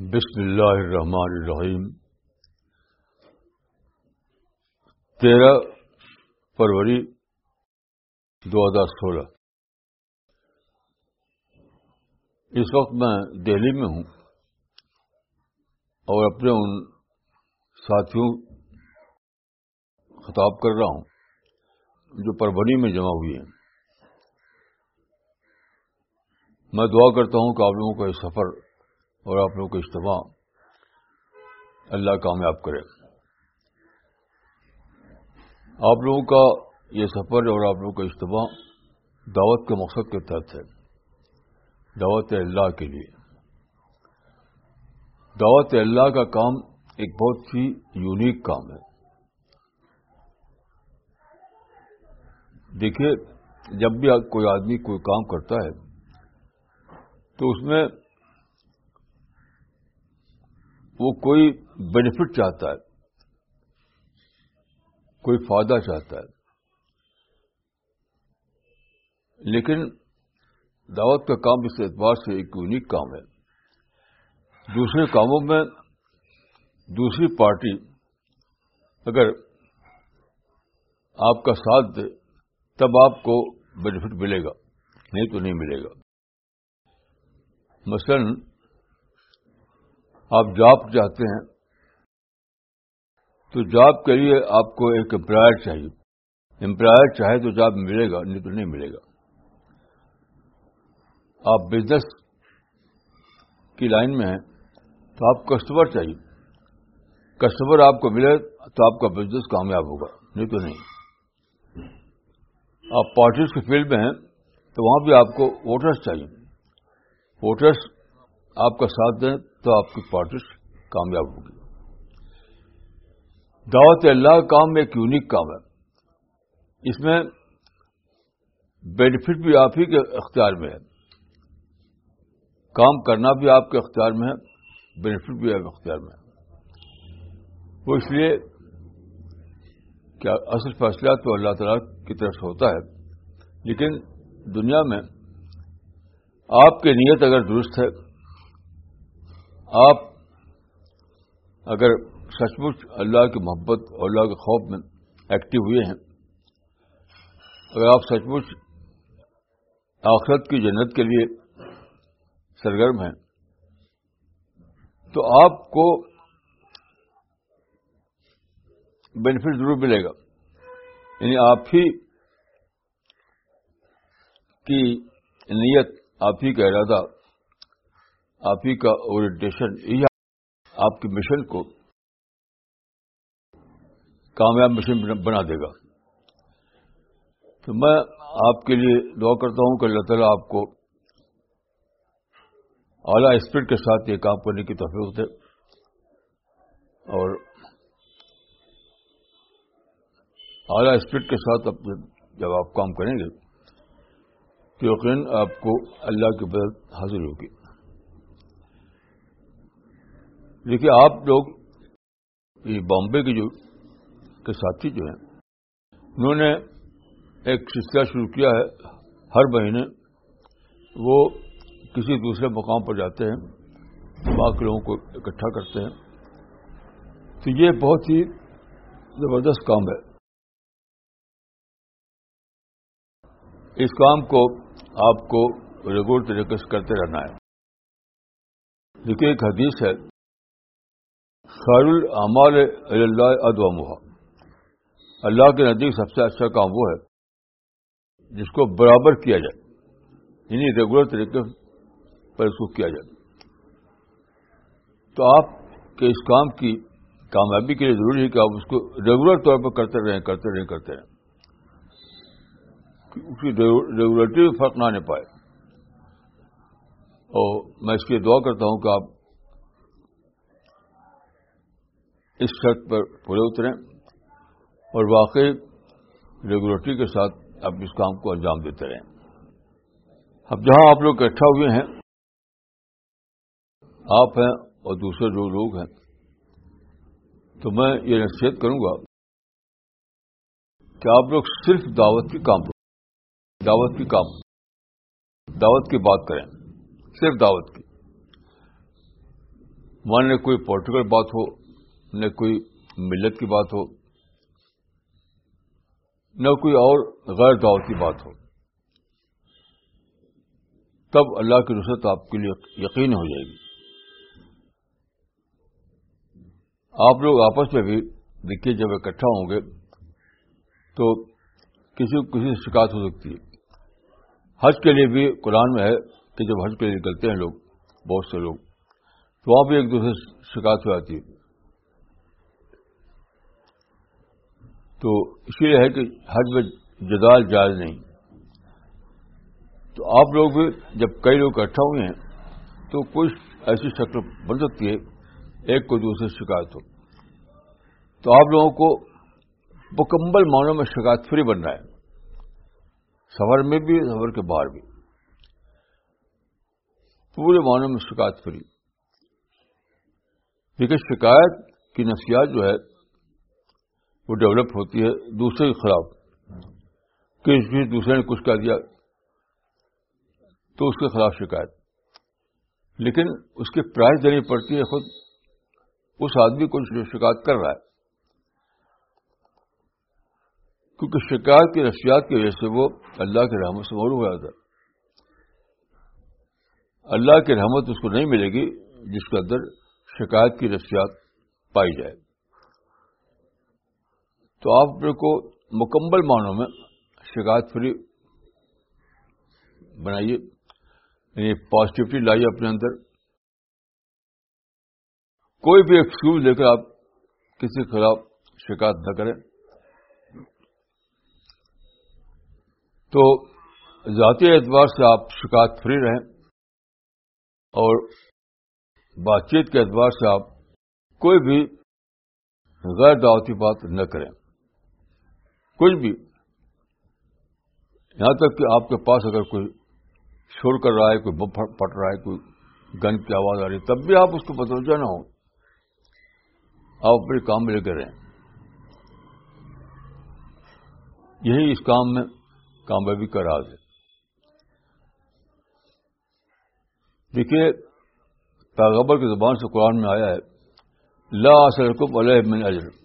بسم اللہ الرحمن الرحیم۔ تیرہ فروری دو ہزار سولہ۔ اس وقت میں دہلی میں ہوں اور اپنے ان ساتھیوں خطاب کر رہا ہوں جو پربھنی میں جمع ہوئی ہیں۔ میں دعا کرتا ہوں کہ آپ لوگوں کا یہ سفر اور آپ لوگوں کا اجتماع اللہ کامیاب کرے۔ آپ لوگوں کا یہ سفر اور آپ لوگوں کا اجتماع دعوت کے مقصد کے تحت ہے۔ دعوت اللہ کے لیے۔ دعوت اللہ کا کام ایک بہت ہی یونیک کام ہے۔ دیکھیے، جب بھی کوئی آدمی کوئی کام کرتا ہے، تو اس میں وہ کوئی بینیفٹ چاہتا ہے، کوئی فائدہ چاہتا ہے۔ لیکن دعوت کا کام اس اعتبار سے ایک یونیک کام ہے۔ دوسرے کاموں میں دوسری پارٹی اگر آپ کا ساتھ دے، تب آپ کو بینیفٹ ملے گا، نہیں تو نہیں ملے گا۔ مثلاً آپ جاب چاہتے ہیں، تو جاب کے لیے آپ کو ایک امپلائر چاہیے۔ امپلائر چاہے تو جاب ملے گا، نہیں تو نہیں ملے گا۔ آپ بزنس کی لائن میں ہیں، تو آپ کسٹمر چاہیے۔ کسٹمر آپ کو ملے تو آپ کا بزنس کامیاب ہوگا، نہیں تو نہیں۔ آپ پارٹیز کے فیلڈ میں ہیں، تو وہاں بھی آپ کو ووٹرس چاہیے۔ ووٹرس آپ کا ساتھ دیں تو آپ کی پارٹی کامیاب ہوگی۔ دعوت اللہ کام ایک یونیک کام ہے۔ اس میں بینیفٹ بھی آپ ہی کے اختیار میں ہے۔ کام کرنا بھی آپ کے اختیار میں ہے بینیفٹ بھی آپ کے اختیار میں ہے۔ وہ اس لیے کیا اصل فیصلہ تو اللہ تعالی کی طرف سے ہوتا ہے، لیکن دنیا میں آپ کی نیت اگر درست ہے آپ اگر سچ مچ اللہ کی محبت اور اللہ کے خوف میں ایکٹیو ہوئے ہیں اگر آپ سچ مچ آخرت کی جنت کے لیے سرگرم ہیں، تو آپ کو بینیفٹ ضرور ملے گا۔ یعنی آپ ہی کی نیت، آپ ہی کا ارادہ آپ ہی کا اورینٹیشن یہ آپ کے مشن کو کامیاب مشن بنا دے گا۔ تو میں آپ کے لیے دعا کرتا ہوں کہ اللہ تعالیٰ آپ کو اعلی اسپرٹ کے ساتھ یہ کام کرنے کی توفیق دے۔ اور اعلی اسپرٹ کے ساتھ جب آپ کام کریں گے تو یقین آپ کو اللہ کی مدد حاصل ہوگی۔ دیکھیے، آپ لوگ یہ بامبے کے جو کے ساتھی جو ہیں، انہوں نے ایک سلسلہ شروع کیا ہے، ہر مہینے وہ کسی دوسرے مقام پر جاتے ہیں، باقی لوگوں کو اکٹھا کرتے ہیں۔ تو یہ بہت ہی زبردست کام ہے۔ اس کام کو آپ کو ریگولر طریقے سے کرتے رہنا ہے۔ دیکھیے، ایک حدیث ہے خیر العمال اللہ ادوم اللہ کے نزدیک سب سے اچھا کام وہ ہے جس کو برابر کیا جائے یعنی ریگولر طریقے پر اس کو کیا جائے۔ تو آپ کے اس کام کی کامیابی کے لیے ضروری ہے کہ آپ اس کو ریگولر طور پر کرتے رہیں کرتے رہیں کرتے رہیں۔ اس کی ریگولرٹی میں فرق نہ آنے پائے۔ اور میں اس کی دعا کرتا ہوں کہ آپ اس شرط پر پورے اتریں اور واقعی ریگولرٹی کے ساتھ آپ اس کام کو انجام دیتے رہیں۔ اب جہاں آپ لوگ اکٹھا ہوئے ہیں، آپ ہیں اور دوسرے جو لوگ ہیں، تو میں یہ نصیحت کروں گا کہ آپ لوگ صرف دعوت کی کام دعوت کی کام دعوت کی بات کریں۔ صرف دعوت کی۔ مان لیں کوئی پولیٹیکل بات ہو نہ کوئی ملت کی بات ہو، نہ کوئی اور غیر دعوتی بات ہو۔ تب اللہ کی رسط آپ کے لیے یقین ہو جائے گی۔ آپ لوگ آپس میں بھی دیکھیے، جب اکٹھا ہوں گے تو کسی کو کسی سے شکایت ہو سکتی ہے۔ حج کے لیے بھی قرآن میں ہے کہ جب حج کے لیے نکلتے ہیں لوگ، بہت سے لوگ، تو وہاں بھی ایک دوسرے سے شکایت ہو جاتی ہے۔ تو اس لیے ہے کہ حج میں جدال جائز نہیں۔ تو آپ لوگ بھی جب کئی لوگ اکٹھا ہوئے ہیں، تو کوئی ایسی شکل بن سکتی ہے، ایک کو دوسرے شکایت ہو۔ تو آپ لوگوں کو مکمل معنوں میں شکایت فری بننا ہے۔ سفر میں بھی، سفر کے باہر بھی۔ پورے معنوں میں شکایت فری۔ لیکن شکایت کی نفسیات جو ہے وہ ڈیولپ ہوتی ہے دوسرے کے خلاف کہ دوسرے نے کچھ کر دیا تو اس کے خلاف شکایت۔ لیکن اس کی پرائز دینی پڑتی ہے خود۔ اس آدمی کو جو شکایت کر رہا ہے۔ کیونکہ شکایت کی نفسیات کی وجہ سے وہ اللہ کی رحمت سے معروف ہو جاتا ہے۔ اللہ کی رحمت اس کو نہیں ملے گی جس کے اندر شکایت کی نفسیات پائی جائے۔ تو آپ کو مکمل معنوں میں شکایت فری بنائیے یعنی پازیٹیوٹی لائیے اپنے اندر۔ کوئی بھی ایکسکیوز لے کر آپ کسی کے خلاف شکایت نہ کریں۔ تو ذاتی اعتبار سے آپ شکایت فری رہیں اور بات چیت کے اعتبار سے آپ کوئی بھی غیر دعوتی بات نہ کریں۔ کچھ بھی۔ یہاں تک کہ آپ کے پاس اگر کوئی چھوڑ کر رہا ہے، کوئی بم پٹ رہا ہے، کوئی گن کی آواز آ رہی ہے، تب بھی آپ اس کو متوجہ نہ ہو۔ آپ اپنے کام میں لے کے رہیں۔ یہی اس کام میں کامیابی کا راز ہے۔ دیکھیے پیغبر کی زبان سے قرآن میں آیا ہے، لا سرکم علیہ من اجر۔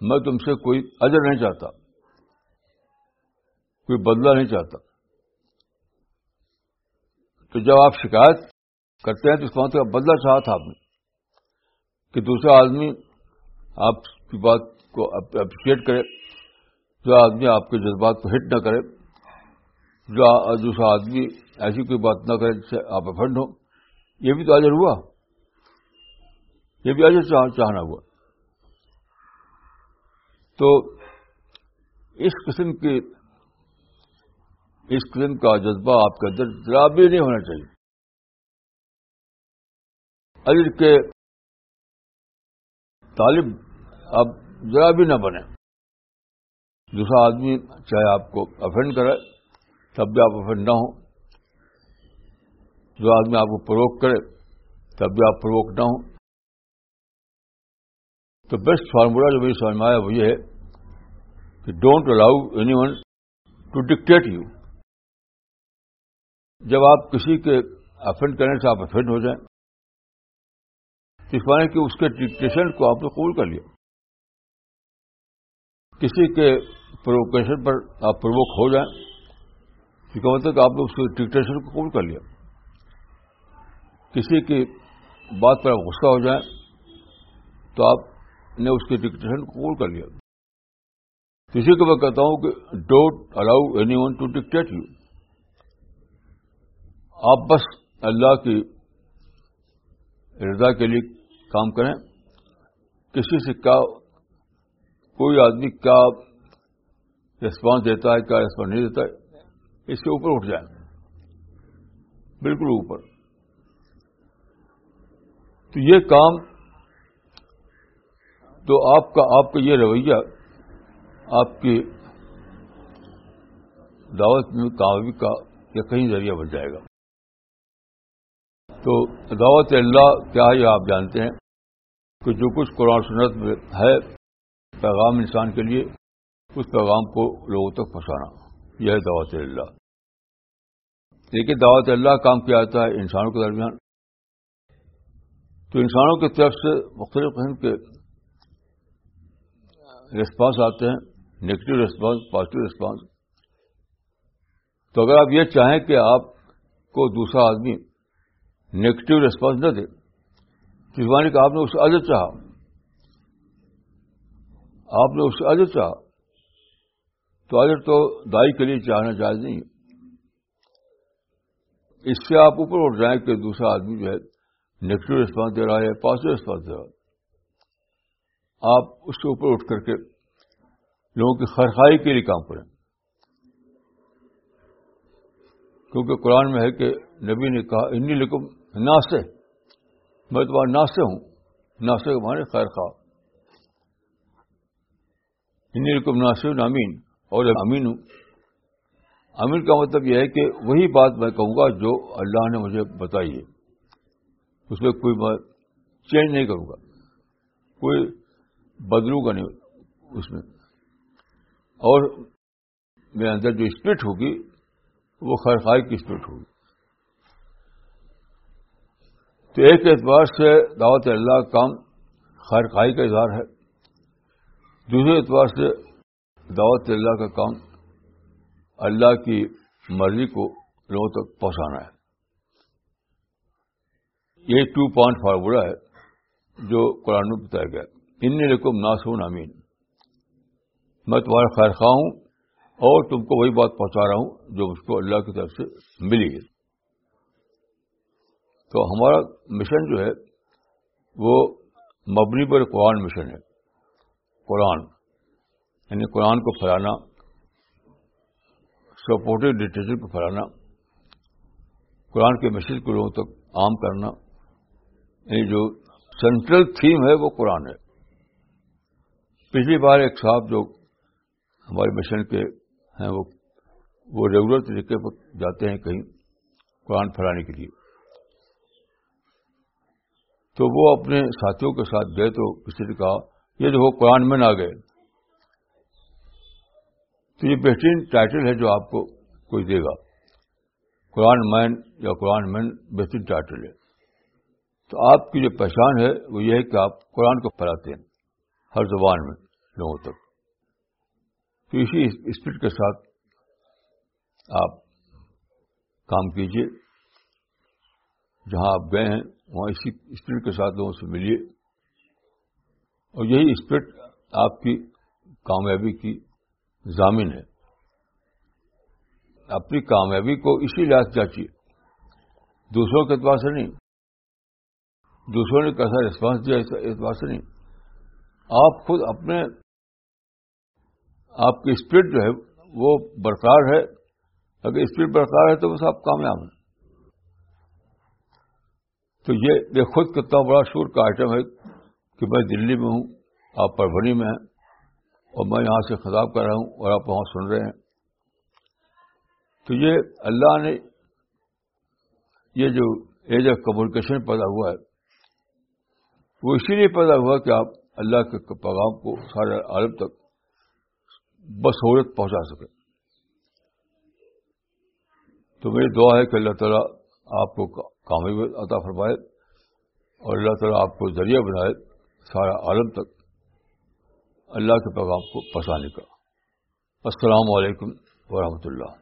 میں تم سے کوئی اجر نہیں چاہتا، کوئی بدلہ نہیں چاہتا۔ تو جب آپ شکایت کرتے ہیں تو اس کا مطلب بدلہ چاہا تھا آپ نے کہ دوسرا آدمی آپ کی بات کو اپریشیٹ کرے جو آدمی آپ کے جذبات کو ہٹ نہ کرے، جو دوسرا آدمی ایسی کوئی بات نہ کرے جس سے آپ افنڈ ہو یہ بھی تو اجر ہوا۔ یہ بھی اجر چاہنا ہوا۔ تو اس قسم کی اس قسم کا جذبہ آپ کے اندر ذرا بھی نہیں ہونا چاہیے۔ اجر کے طالب آپ ذرا بھی نہ بنے۔ دوسرا آدمی چاہے آپ کو افینڈ کرے تب بھی آپ افینڈ نہ ہوں۔ جو آدمی آپ کو پروک کرے، تب بھی آپ پروک نہ ہوں۔ تو بیسٹ فارمولا جو میری سمجھ میں آیا وہ یہ ہے کہ don't allow anyone to dictate you جب آپ کسی کے افینڈ کرنے سے آپ افینڈ ہو جائیں۔ تو اس معنی کہ اس کے ڈکٹیشن کو آپ نے قبول کر لیا۔ کسی کے پروکیشن پر آپ پروک ہو جائیں، اس کا مطلب کہ آپ نے اس کے ڈکٹیشن کو قبول کر لیا۔ کسی کی بات پر آپ غصہ ہو جائے تو آپ نے اس کے ڈکٹیشن کو قبول کر لیا۔ کسی کو میں کہتا ہوں کہ don't allow anyone to dictate you آپ بس اللہ کی رضا کے لیے کام کریں. کسی سے کیا کوئی آدمی کیا ریسپانس دیتا ہے، کیا ریسپانس نہیں دیتا ہے، اس کے اوپر اٹھ جائیں۔ بالکل اوپر۔ تو یہ کام تو آپ کا آپ کا یہ رویہ آپ کی دعوت میں کامیابی کا یقین ذریعہ بن جائے گا۔ تو دعوت اللہ کیا ہے یہ آپ جانتے ہیں کہ جو کچھ قرآن سنت میں ہے، پیغام انسان کے لیے، اس پیغام کو لوگوں تک پہنچانا، یہ ہے دعوت اللہ۔ لیکن دعوت اللہ کام کیا جاتا ہے انسانوں کے درمیان۔ تو انسانوں کی طرف سے مختلف قسم کے ریسپانس آتے ہیں۔ نیگیٹو ریسپانس پازیٹو ریسپانس تو اگر آپ یہ چاہیں کہ آپ کو دوسرا آدمی نیگیٹو ریسپانس نہ دے معنی کہ آپ نے اسے عزت چاہا؟ آپ نے اسے عزت چاہا، تو عزت تو دائی کے لیے چاہنا جائز نہیں اس سے آپ اوپر اٹھ جائیں کہ دوسرا آدمی جو ہے نیگیٹو ریسپانس دے رہا ہے پازیٹو ریسپانس دے رہا ہے۔ آپ اس کے اوپر اٹھ کر کے لوگوں کی خرخائی کے لیے کام کریں۔ کیونکہ قرآن میں ہے کہ نبی نے کہا، انی لکم ناسے میں تمہارا ناسے ہوں۔ ناسے کے معنی خیر خواہ انی لکم ناسے امین۔ اور امین ہوں۔ امین کا مطلب یہ ہے کہ وہی بات میں کہوں گا جو اللہ نے مجھے بتائی ہے۔ اس میں کوئی میں چینج نہیں کروں گا۔ کوئی بدلوں گا نہیں۔ اس میں اور میرے اندر جو اسپرٹ ہوگی، وہ خیر کی اسپرٹ ہوگی۔ تو ایک اعتبار سے دعوت اللہ کا کام خیر کا اظہار ہے۔ دوسرے اعتبار سے دعوت اللہ کا کام اللہ کی مرضی کو لوگوں تک پہنچانا ہے۔ یہ ٹو پوائنٹ فارمولا ہے جو قرآن میں بتایا گیا ان رقم ناسون امین۔ میں تمہارا خیر خواہ ہوں اور تم کو وہی بات پہنچا رہا ہوں جو مجھ کو اللہ کی طرف سے ملی ہے۔ تو ہمارا مشن جو ہے وہ مبنی پر قرآن مشن ہے۔ قرآن یعنی قرآن کو پھیلانا سپورٹو لٹریچر کو پھیلانا، قرآن کے میسج کو لوگوں تک عام کرنا یعنی جو سینٹرل تھیم ہے وہ قرآن ہے۔ پچھلی بار ایک صاحب جو ہمارے مشن کے ہیں، وہ وہ ریگولر طریقے پر جاتے ہیں کہیں قرآن پھیلانے کے لیے۔ تو وہ اپنے ساتھیوں کے ساتھ گئے تو کسی نے کہا، یہ جو وہ قرآن میں نہ گئے۔ تو یہ بہترین ٹائٹل ہے جو آپ کو کوئی دے گا۔ قرآن مین یا قرآن مین بہترین ٹائٹل ہے۔ تو آپ کی جو پہچان ہے، وہ یہ ہے کہ آپ قرآن کو پھیلاتے ہیں، ہر زبان میں لوگوں تک۔ تو اسی اسپرٹ کے ساتھ آپ کام کیجیے جہاں آپ گئے ہیں، وہاں اسی اسپرٹ کے ساتھ لوگوں سے ملیے۔ اور یہی اسپرٹ آپ کی کامیابی کی ضامن ہے۔ اپنی کامیابی کو اسی لحاظ جاچیے دوسروں کے اعتبار سے نہیں۔ دوسروں نے کیسا ریسپانس دیا اس اعتبار سے نہیں۔ آپ خود اپنے آپ کی اسپرٹ جو ہے وہ برقرار ہے۔ اگر اسپرٹ برقرار ہے تو بس آپ کامیاب ہیں۔ تو یہ خود کتنا بڑا شور کا آئٹم ہے کہ میں دلی میں ہوں، آپ پربھنی میں ہیں اور میں یہاں سے خطاب کر رہا ہوں اور آپ وہاں سن رہے ہیں۔ تو یہ اللہ نے یہ جو ایج آف کمیونیکیشن پیدا ہوا ہے، وہ اسی لیے پیدا ہوا کہ آپ اللہ کے پیغام کو سارے عالم تک بسہولت پہنچا سکے۔ تو میری دعا ہے کہ اللہ تعالیٰ آپ کو کامیابی عطا فرمائے اور اللہ تعالیٰ آپ کو ذریعہ بنائے سارا عالم تک۔ اللہ کے پیغام کو پہنچانے کا۔ السلام علیکم ورحمۃ اللہ۔